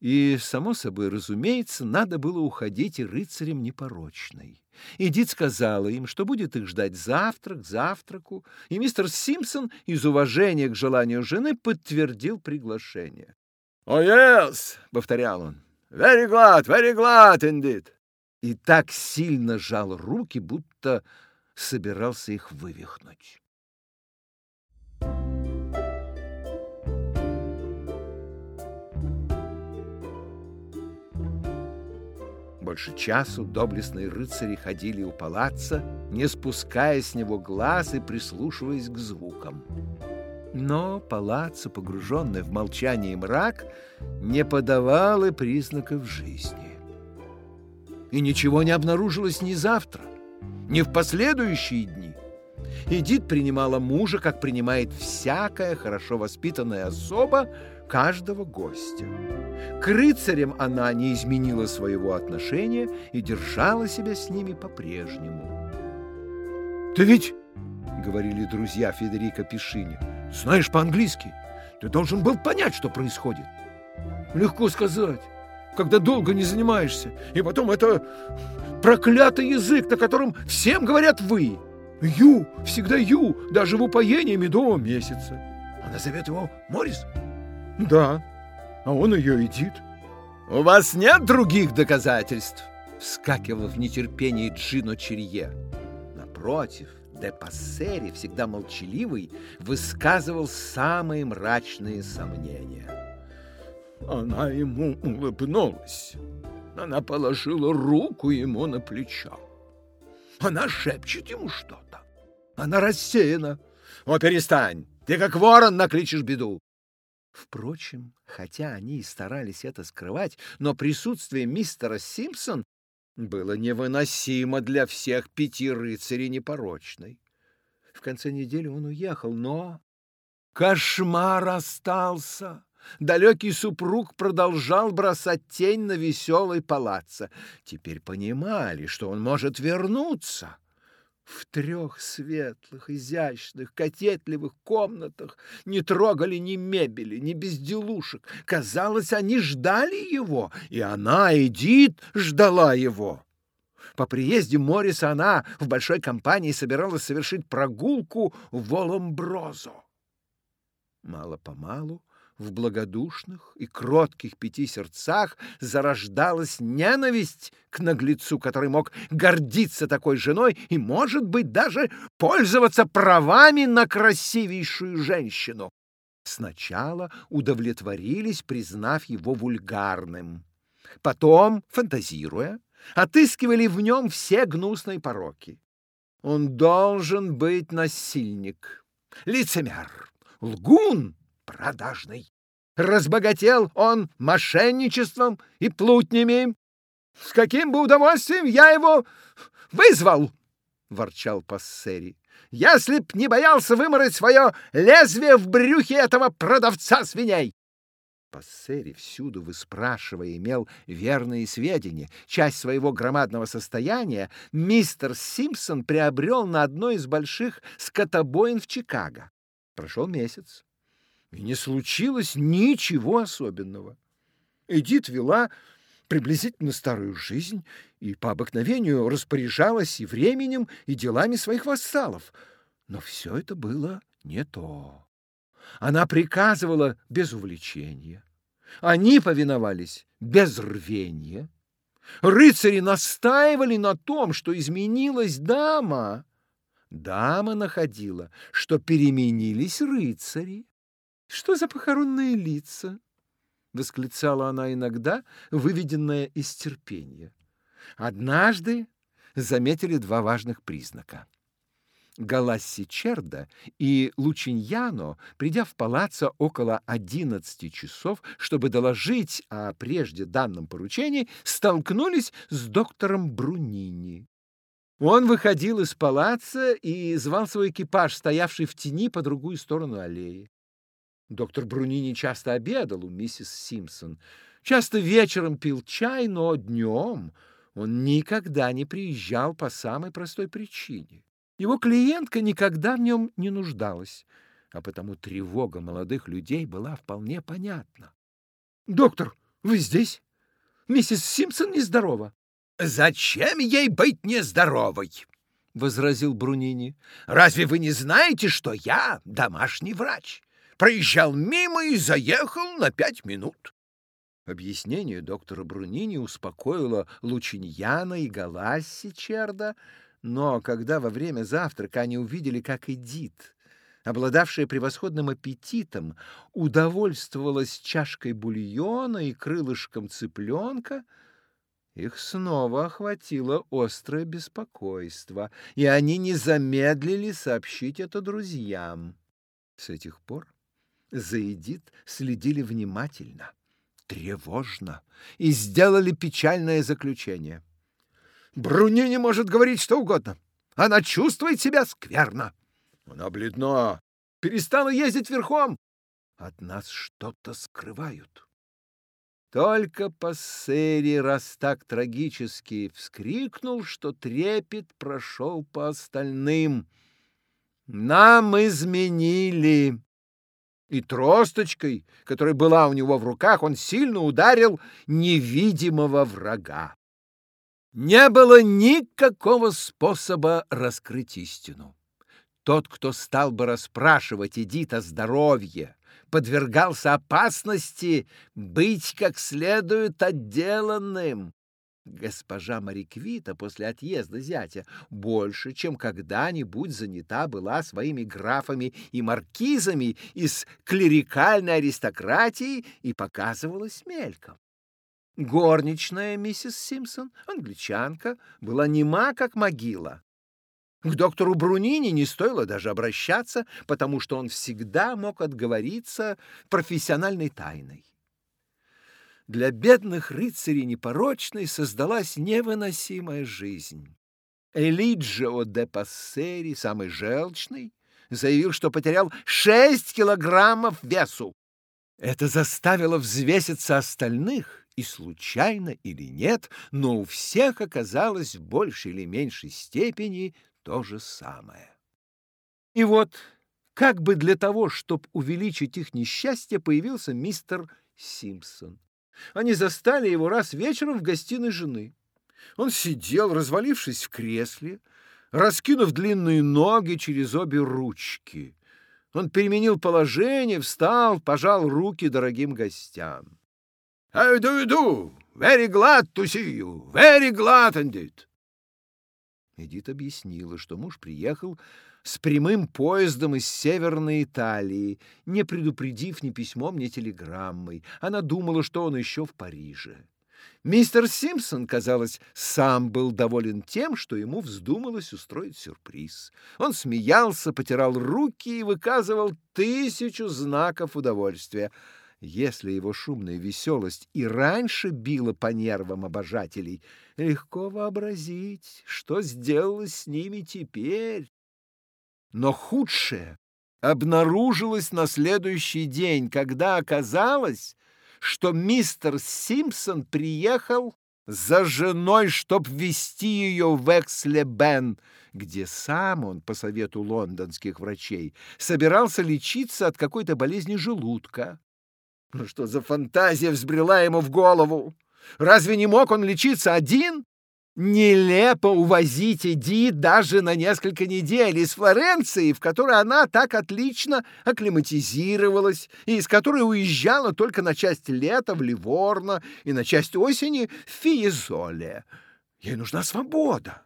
и, само собой разумеется, надо было уходить и рыцарем непорочной. Эдит сказала им, что будет их ждать завтрак, завтраку, и мистер Симпсон из уважения к желанию жены подтвердил приглашение. «О, oh, yes!» — повторял он. «Very glad, very glad indeed!» и так сильно жал руки, будто собирался их вывихнуть. Больше часу доблестные рыцари ходили у палаца, не спуская с него глаз и прислушиваясь к звукам. Но палаццо, погруженное в молчание и мрак, не подавало признаков жизни. И ничего не обнаружилось ни завтра, ни в последующие дни. Эдит принимала мужа, как принимает всякая хорошо воспитанная особа каждого гостя. К рыцарям она не изменила своего отношения и держала себя с ними по-прежнему. «Ты ведь, — говорили друзья Федерико Пишини, — знаешь по-английски. Ты должен был понять, что происходит. Легко сказать, когда долго не занимаешься. И потом это проклятый язык, на котором всем говорят «вы». Ю, всегда Ю, даже в упоении медового месяца. Она зовет его Морис? Да, а он ее едит. У вас нет других доказательств? Вскакивал в нетерпении Джино Черье. Напротив, де Пассери, всегда молчаливый, высказывал самые мрачные сомнения. Она ему улыбнулась. Она положила руку ему на плечо. Она шепчет ему что-то. Она рассеяна. О, перестань! Ты как ворон накличешь беду. Впрочем, хотя они и старались это скрывать, но присутствие мистера Симпсон было невыносимо для всех пяти рыцарей непорочной. В конце недели он уехал, но кошмар остался. Далекий супруг продолжал бросать тень на веселый палаццо. Теперь понимали, что он может вернуться. В трех светлых, изящных, кокетливых комнатах не трогали ни мебели, ни безделушек. Казалось, они ждали его, и она, Эдит, ждала его. По приезде Морриса она в большой компании собиралась совершить прогулку в Оламброзо. Мало-помалу в благодушных и кротких пяти сердцах зарождалась ненависть к наглецу, который мог гордиться такой женой и, может быть, даже пользоваться правами на красивейшую женщину. Сначала удовлетворились, признав его вульгарным. Потом, фантазируя, отыскивали в нем все гнусные пороки. Он должен быть насильник, лицемер, лгун, продажный. Разбогател он мошенничеством и плутнями. С каким бы удовольствием я его вызвал, — ворчал Пассери, — если б не боялся вымороть свое лезвие в брюхе этого продавца свиней. Пассери, всюду выспрашивая, имел верные сведения. Часть своего громадного состояния мистер Симпсон приобрел на одной из больших скотобоин в Чикаго. Прошел месяц и не случилось ничего особенного. Эдит вела приблизительно старую жизнь и по обыкновению распоряжалась и временем, и делами своих вассалов. Но все это было не то. Она приказывала без увлечения. Они повиновались без рвения. Рыцари настаивали на том, что изменилась дама. Дама находила, что переменились рыцари. Что за похоронные лица? восклицала она иногда, выведенная из терпения. Однажды заметили два важных признака. Галасси Черда и Лучиньяно, придя в палаццо около одиннадцати часов, чтобы доложить о прежде данном поручении, столкнулись с доктором Брунини. Он выходил из палаца и звал свой экипаж, стоявший в тени по другую сторону аллеи. Доктор Брунини часто обедал у миссис Симпсон, часто вечером пил чай, но днем он никогда не приезжал по самой простой причине. Его клиентка никогда в нем не нуждалась, а потому тревога молодых людей была вполне понятна. — Доктор, вы здесь? Миссис Симпсон нездорова. — Зачем ей быть нездоровой? — возразил Брунини. — Разве вы не знаете, что я домашний врач? Проезжал мимо и заехал на пять минут. Объяснение доктора Брунини успокоило Лучиньяна и Галасси Черда, но когда во время завтрака они увидели, как Эдит, обладавшая превосходным аппетитом, удовольствовалась чашкой бульона и крылышком цыпленка, их снова охватило острое беспокойство, и они не замедлили сообщить это друзьям. С этих пор за Эдит следили внимательно, тревожно и сделали печальное заключение. Бруни не может говорить что угодно. Она чувствует себя скверно. Она бледна, перестала ездить верхом. От нас что-то скрывают. Только Пассери раз так трагически вскрикнул, что трепет прошел по остальным. Нам изменили. И тросточкой, которая была у него в руках, он сильно ударил невидимого врага. Не было никакого способа раскрыть истину. Тот, кто стал бы расспрашивать Эдит о здоровье, подвергался опасности быть как следует отделанным. Госпожа Мариквита после отъезда зятя больше, чем когда-нибудь занята была своими графами и маркизами из клерикальной аристократии и показывалась мельком. Горничная миссис Симпсон, англичанка, была нема, как могила. К доктору Брунини не стоило даже обращаться, потому что он всегда мог отговориться профессиональной тайной. Для бедных рыцарей непорочной создалась невыносимая жизнь. Элиджио де Пассери, самый желчный, заявил, что потерял шесть килограммов весу. Это заставило взвеситься остальных, и случайно или нет, но у всех оказалось в большей или меньшей степени то же самое. И вот, как бы для того, чтобы увеличить их несчастье, появился мистер Симпсон. Они застали его раз вечером в гостиной жены. Он сидел, развалившись в кресле, раскинув длинные ноги через обе ручки. Он переменил положение, встал, пожал руки дорогим гостям. «How do do? Very glad to see you. Very glad indeed!» Эдит объяснила, что муж приехал с прямым поездом из Северной Италии, не предупредив ни письмом, ни телеграммой. Она думала, что он еще в Париже. Мистер Симпсон, казалось, сам был доволен тем, что ему вздумалось устроить сюрприз. Он смеялся, потирал руки и выказывал тысячу знаков удовольствия. Если его шумная веселость и раньше била по нервам обожателей, легко вообразить, что сделалось с ними теперь. Но худшее обнаружилось на следующий день, когда оказалось, что мистер Симпсон приехал за женой, чтоб вести ее в Экслебен, где сам он, по совету лондонских врачей, собирался лечиться от какой-то болезни желудка. Ну что за фантазия взбрела ему в голову? Разве не мог он лечиться один? Нелепо увозить Эди даже на несколько недель из Флоренции, в которой она так отлично акклиматизировалась и из которой уезжала только на часть лета в Ливорно и на часть осени в Фиезоле. Ей нужна свобода.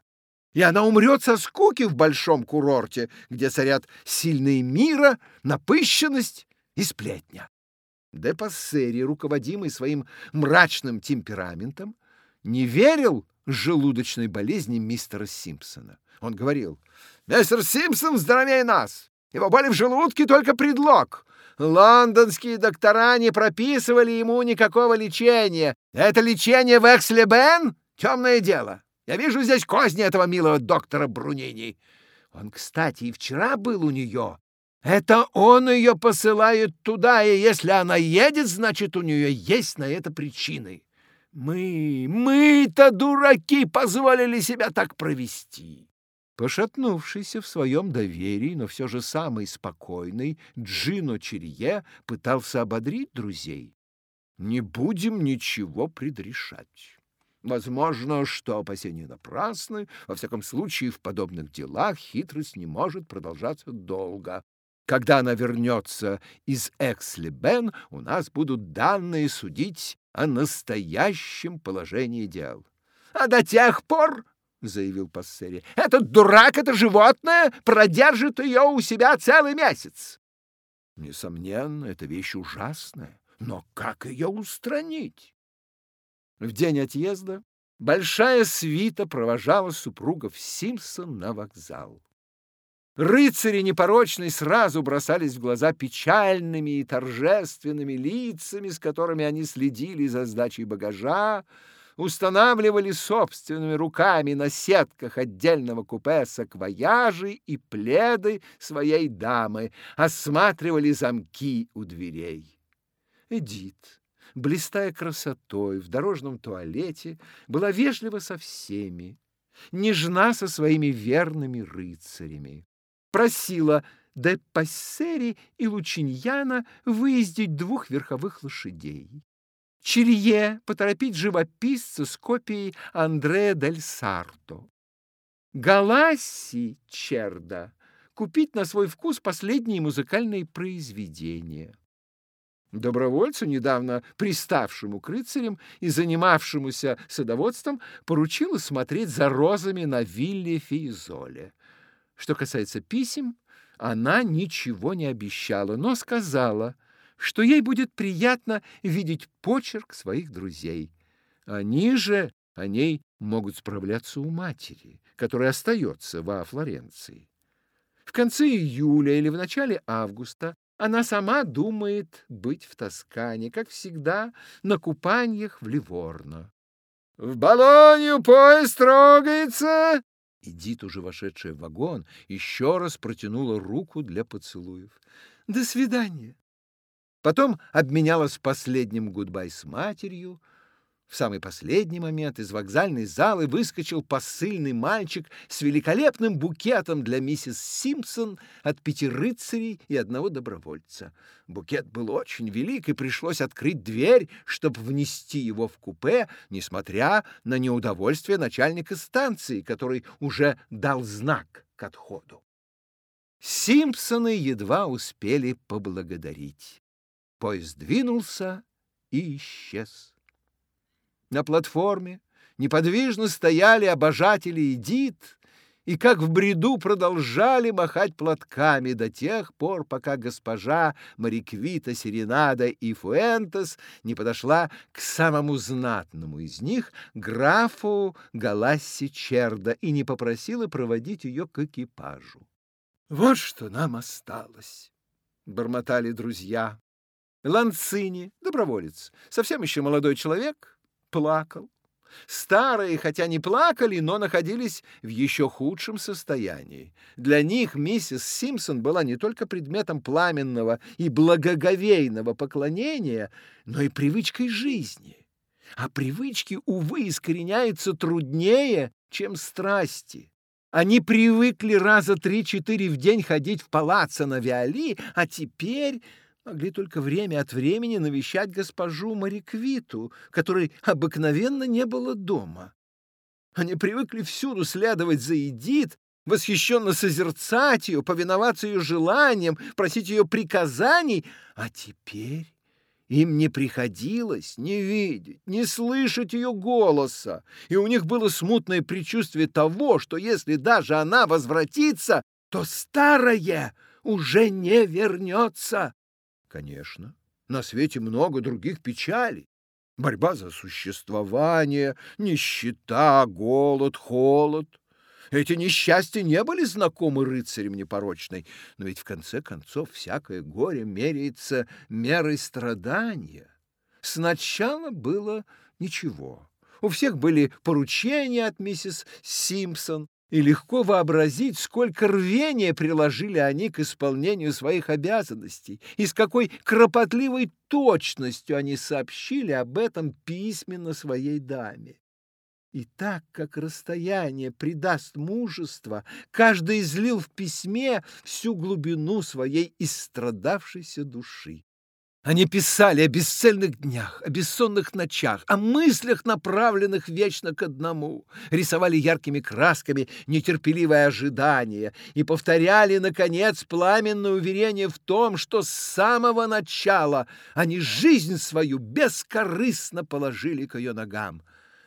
И она умрет со скуки в большом курорте, где царят сильные мира, напыщенность и сплетня. Де Пассери, руководимый своим мрачным темпераментом, не верил желудочной болезни мистера Симпсона. Он говорил, «Мистер Симпсон здоровее нас! Его боли в желудке только предлог. Лондонские доктора не прописывали ему никакого лечения. Это лечение в Экслебен — темное дело. Я вижу здесь козни этого милого доктора Брунини. Он, кстати, и вчера был у нее, это он ее посылает туда, и если она едет, значит, у нее есть на это причины. Мы, мы-то дураки, позволили себя так провести. Пошатнувшийся в своем доверии, но все же самый спокойный, Джино Черье пытался ободрить друзей. Не будем ничего предрешать. Возможно, что опасения напрасны, во всяком случае, в подобных делах хитрость не может продолжаться долго. Когда она вернется из Экслибен, у нас будут данные судить о настоящем положении дел. А до тех пор, — заявил Пассери, — этот дурак, это животное, продержит ее у себя целый месяц. Несомненно, это вещь ужасная, но как ее устранить? В день отъезда большая свита провожала супругов Симпсон на вокзал. Рыцари непорочной сразу бросались в глаза печальными и торжественными лицами, с которыми они следили за сдачей багажа, устанавливали собственными руками на сетках отдельного купе саквояжи и пледы своей дамы, осматривали замки у дверей. Эдит, блистая красотой в дорожном туалете, была вежлива со всеми, нежна со своими верными рыцарями просила де Пассери и Лучиньяна выездить двух верховых лошадей. Черье поторопить живописца с копией Андреа дель Сарто. Галасси Черда купить на свой вкус последние музыкальные произведения. Добровольцу, недавно приставшему к рыцарям и занимавшемуся садоводством, поручила смотреть за розами на вилле Фейзоле. Что касается писем, она ничего не обещала, но сказала, что ей будет приятно видеть почерк своих друзей. Они же о ней могут справляться у матери, которая остается во Флоренции. В конце июля или в начале августа она сама думает быть в Тоскане, как всегда, на купаниях в Ливорно. «В Болонью поезд трогается!» Эдит, уже вошедшая в вагон, еще раз протянула руку для поцелуев. «До свидания!» Потом обменялась последним гудбай с матерью, в самый последний момент из вокзальной залы выскочил посыльный мальчик с великолепным букетом для миссис Симпсон от пяти рыцарей и одного добровольца. Букет был очень велик, и пришлось открыть дверь, чтобы внести его в купе, несмотря на неудовольствие начальника станции, который уже дал знак к отходу. Симпсоны едва успели поблагодарить. Поезд двинулся и исчез. На платформе неподвижно стояли обожатели Эдит и, как в бреду, продолжали махать платками до тех пор, пока госпожа Мариквита, Серенада и Фуэнтес не подошла к самому знатному из них, графу Галасси Черда, и не попросила проводить ее к экипажу. «Вот что нам осталось», — бормотали друзья. Ланцини, доброволец, совсем еще молодой человек, плакал. Старые, хотя не плакали, но находились в еще худшем состоянии. Для них миссис Симпсон была не только предметом пламенного и благоговейного поклонения, но и привычкой жизни. А привычки, увы, искореняются труднее, чем страсти. Они привыкли раза три-четыре в день ходить в палаццо на Виали, а теперь могли только время от времени навещать госпожу Мариквиту, которой обыкновенно не было дома. Они привыкли всюду следовать за Эдит, восхищенно созерцать ее, повиноваться ее желаниям, просить ее приказаний, а теперь им не приходилось ни видеть, ни слышать ее голоса, и у них было смутное предчувствие того, что если даже она возвратится, то старое уже не вернется. Конечно, на свете много других печалей. Борьба за существование, нищета, голод, холод. Эти несчастья не были знакомы рыцарям непорочной, но ведь в конце концов всякое горе меряется мерой страдания. Сначала было ничего. У всех были поручения от миссис Симпсон, и легко вообразить, сколько рвения приложили они к исполнению своих обязанностей, и с какой кропотливой точностью они сообщили об этом письменно своей даме. И так как расстояние придаст мужество, каждый излил в письме всю глубину своей истрадавшейся души. Они писали о бесцельных днях, о бессонных ночах, о мыслях, направленных вечно к одному, рисовали яркими красками нетерпеливое ожидание и повторяли, наконец, пламенное уверение в том, что с самого начала они жизнь свою бескорыстно положили к ее ногам.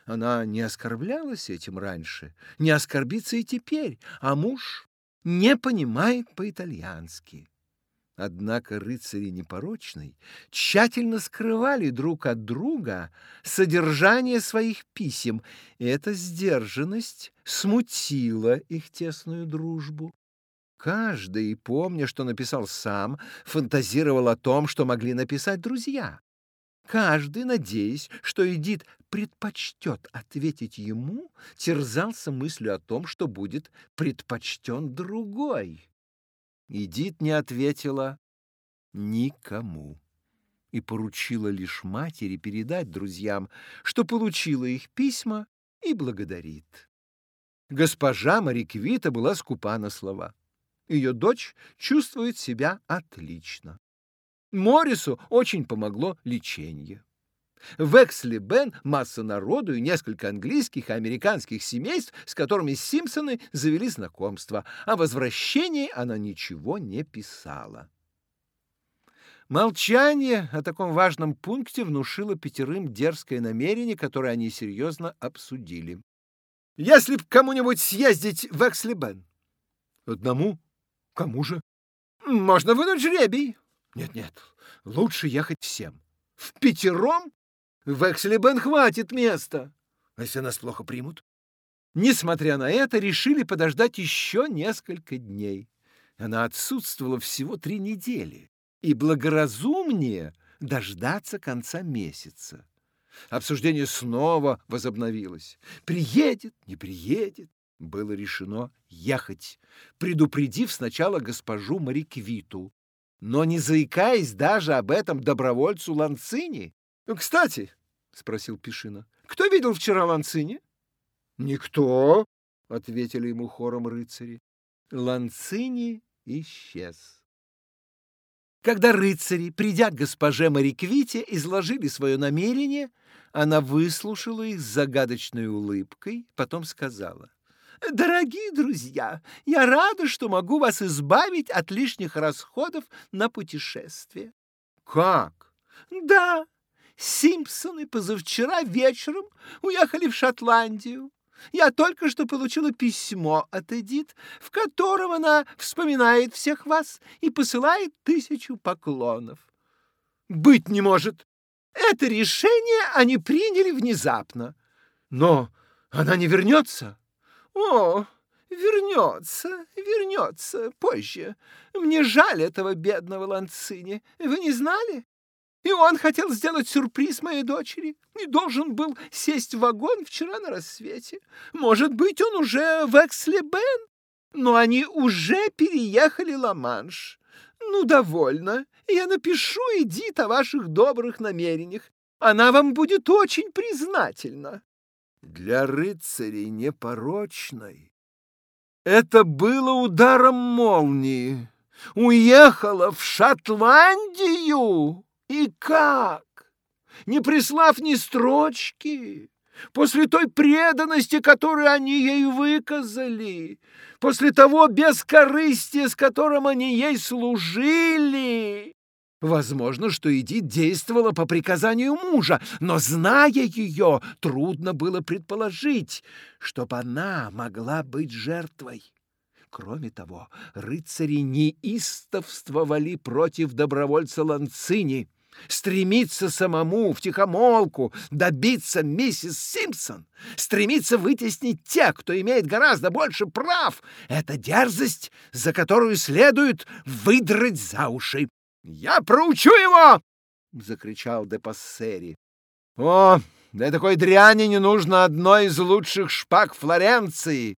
Она не оскорблялась этим раньше, не оскорбится и теперь, а муж не понимает по-итальянски. Однако рыцари непорочной тщательно скрывали друг от друга содержание своих писем, и эта сдержанность смутила их тесную дружбу. Каждый, помня, что написал сам, фантазировал о том, что могли написать друзья. Каждый, надеясь, что Эдит предпочтет ответить ему, терзался мыслью о том, что будет предпочтен другой. Эдит не ответила никому и поручила лишь матери передать друзьям, что получила их письма и благодарит. Госпожа Мариквита была скупа на слова. Ее дочь чувствует себя отлично. Морису очень помогло лечение. В Эксли-Бен масса народу и несколько английских и американских семейств, с которыми Симпсоны завели знакомство. О возвращении она ничего не писала. Молчание о таком важном пункте внушило пятерым дерзкое намерение, которое они серьезно обсудили. «Если б кому-нибудь съездить в Эксли-Бен?» «Одному? Кому же?» «Можно вынуть жребий». «Нет-нет, лучше ехать всем». «В пятером?» В Экселебен хватит места. А если нас плохо примут? Несмотря на это, решили подождать еще несколько дней. Она отсутствовала всего три недели, и благоразумнее дождаться конца месяца. Обсуждение снова возобновилось. Приедет, не приедет. Было решено ехать, предупредив сначала госпожу Мариквиту, но не заикаясь даже об этом добровольцу Ланцини, кстати, спросил Пишина. Кто видел вчера Ланцини? Никто, ответили ему хором рыцари. Ланцини исчез. Когда рыцари, придя к госпоже Мариквите, изложили свое намерение, она выслушала их с загадочной улыбкой, потом сказала: Дорогие друзья, я рада, что могу вас избавить от лишних расходов на путешествие. Как? Да, Симпсоны позавчера вечером уехали в Шотландию. Я только что получила письмо от Эдит, в котором она вспоминает всех вас и посылает тысячу поклонов. Быть не может. Это решение они приняли внезапно. Но она не вернется? О, вернется, вернется позже. Мне жаль этого бедного Ланцини. Вы не знали? И он хотел сделать сюрприз моей дочери и должен был сесть в вагон вчера на рассвете. Может быть, он уже в Экслебен, но они уже переехали Ла-Манш. Ну, довольно. Я напишу Эдит о ваших добрых намерениях. Она вам будет очень признательна. Для рыцарей непорочной это было ударом молнии. Уехала в Шотландию. И как? Не прислав ни строчки, после той преданности, которую они ей выказали, после того бескорыстия, с которым они ей служили. Возможно, что Эдит действовала по приказанию мужа, но, зная ее, трудно было предположить, чтобы она могла быть жертвой. Кроме того, рыцари неистовствовали против добровольца Ланцини — Стремиться самому, втихомолку, добиться миссис Симпсон, стремиться вытеснить тех, кто имеет гораздо больше прав — это дерзость, за которую следует выдрать за уши. «Я проучу его!» — закричал де Пассери. «О, для такой дряни не нужно одной из лучших шпаг Флоренции.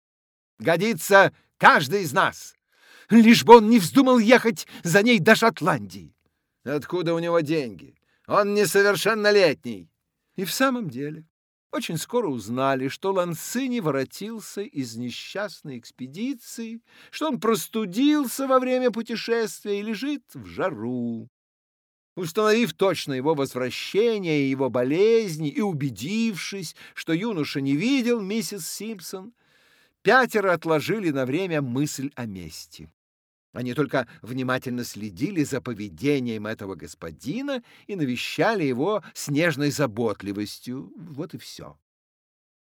Годится каждый из нас, лишь бы он не вздумал ехать за ней до Шотландии. Откуда у него деньги? Он несовершеннолетний. И в самом деле, очень скоро узнали, что Ланцини воротился из несчастной экспедиции, что он простудился во время путешествия и лежит в жару. Установив точно его возвращение и его болезни, и убедившись, что юноша не видел миссис Симпсон, пятеро отложили на время мысль о мести. Они только внимательно следили за поведением этого господина и навещали его с нежной заботливостью. Вот и все.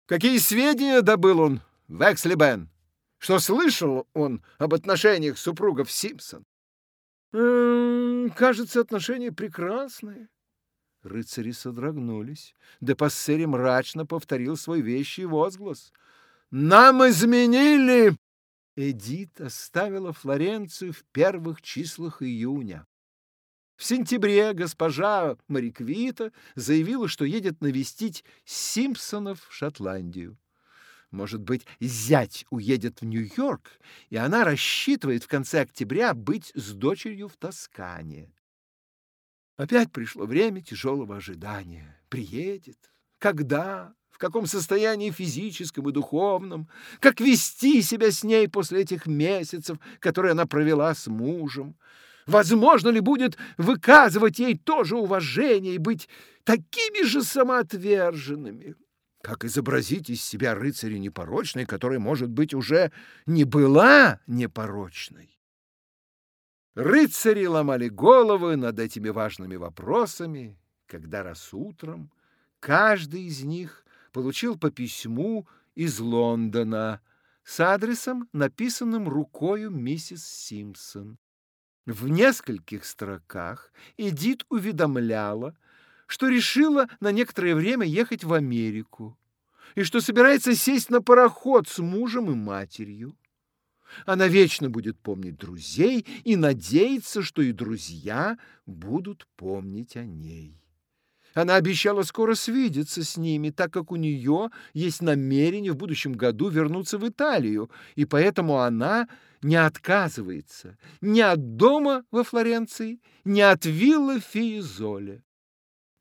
Какие сведения добыл он в Экслибен? Что слышал он об отношениях супругов Симпсон? «М -м, кажется, отношения прекрасные. Рыцари содрогнулись. Де Пассери мрачно повторил свой вещий возглас. «Нам изменили!» Эдит оставила Флоренцию в первых числах июня. В сентябре госпожа Мариквита заявила, что едет навестить Симпсонов в Шотландию. Может быть, зять уедет в Нью-Йорк, и она рассчитывает в конце октября быть с дочерью в Тоскане. Опять пришло время тяжелого ожидания. Приедет. Когда? Каком состоянии физическом и духовном, как вести себя с ней после этих месяцев, которые она провела с мужем. Возможно ли будет выказывать ей тоже уважение и быть такими же самоотверженными? Как изобразить из себя рыцаря непорочной, которая, может быть, уже не была непорочной? Рыцари ломали головы над этими важными вопросами, когда раз утром каждый из них получил по письму из Лондона с адресом, написанным рукою миссис Симпсон. В нескольких строках Эдит уведомляла, что решила на некоторое время ехать в Америку и что собирается сесть на пароход с мужем и матерью. Она вечно будет помнить друзей и надеется, что и друзья будут помнить о ней. Она обещала скоро свидеться с ними, так как у нее есть намерение в будущем году вернуться в Италию, и поэтому она не отказывается ни от дома во Флоренции, ни от виллы Фиезоле.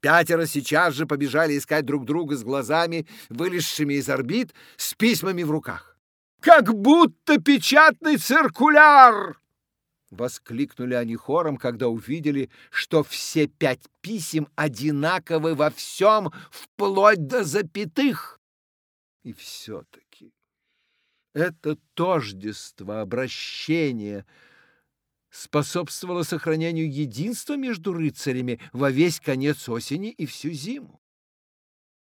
Пятеро сейчас же побежали искать друг друга с глазами, вылезшими из орбит, с письмами в руках. «Как будто печатный циркуляр!» Воскликнули они хором, когда увидели, что все пять писем одинаковы во всем, вплоть до запятых. И все-таки это тождество, обращение способствовало сохранению единства между рыцарями во весь конец осени и всю зиму.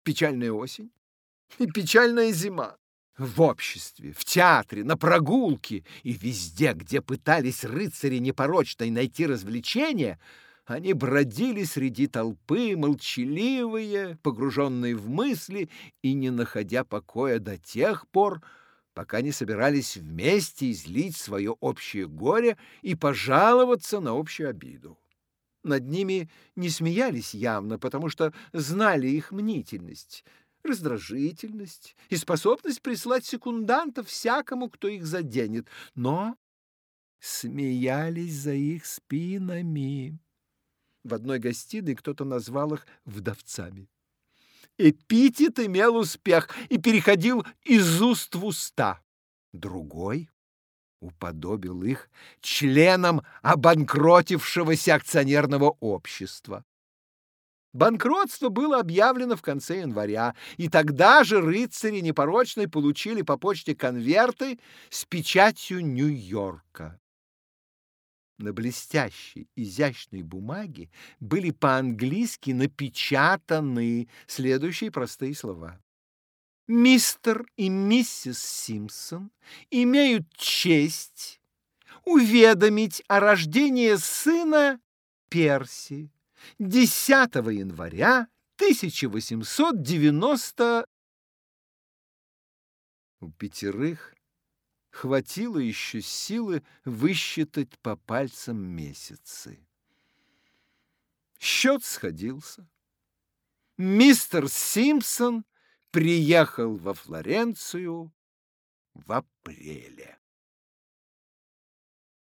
Печальная осень и печальная зима в обществе, в театре, на прогулке и везде, где пытались рыцари непорочной найти развлечения, они бродили среди толпы, молчаливые, погруженные в мысли и не находя покоя до тех пор, пока не собирались вместе излить свое общее горе и пожаловаться на общую обиду. Над ними не смеялись явно, потому что знали их мнительность — раздражительность и способность прислать секундантов всякому, кто их заденет, но смеялись за их спинами. В одной гостиной кто-то назвал их вдовцами. Эпитет имел успех и переходил из уст в уста. Другой уподобил их членам обанкротившегося акционерного общества. Банкротство было объявлено в конце января, и тогда же рыцари непорочной получили по почте конверты с печатью Нью-Йорка. На блестящей, изящной бумаге были по-английски напечатаны следующие простые слова. «Мистер и миссис Симпсон имеют честь уведомить о рождении сына Перси, 10 января 1890 У пятерых хватило еще силы высчитать по пальцам месяцы. Счет сходился. Мистер Симпсон приехал во Флоренцию в апреле.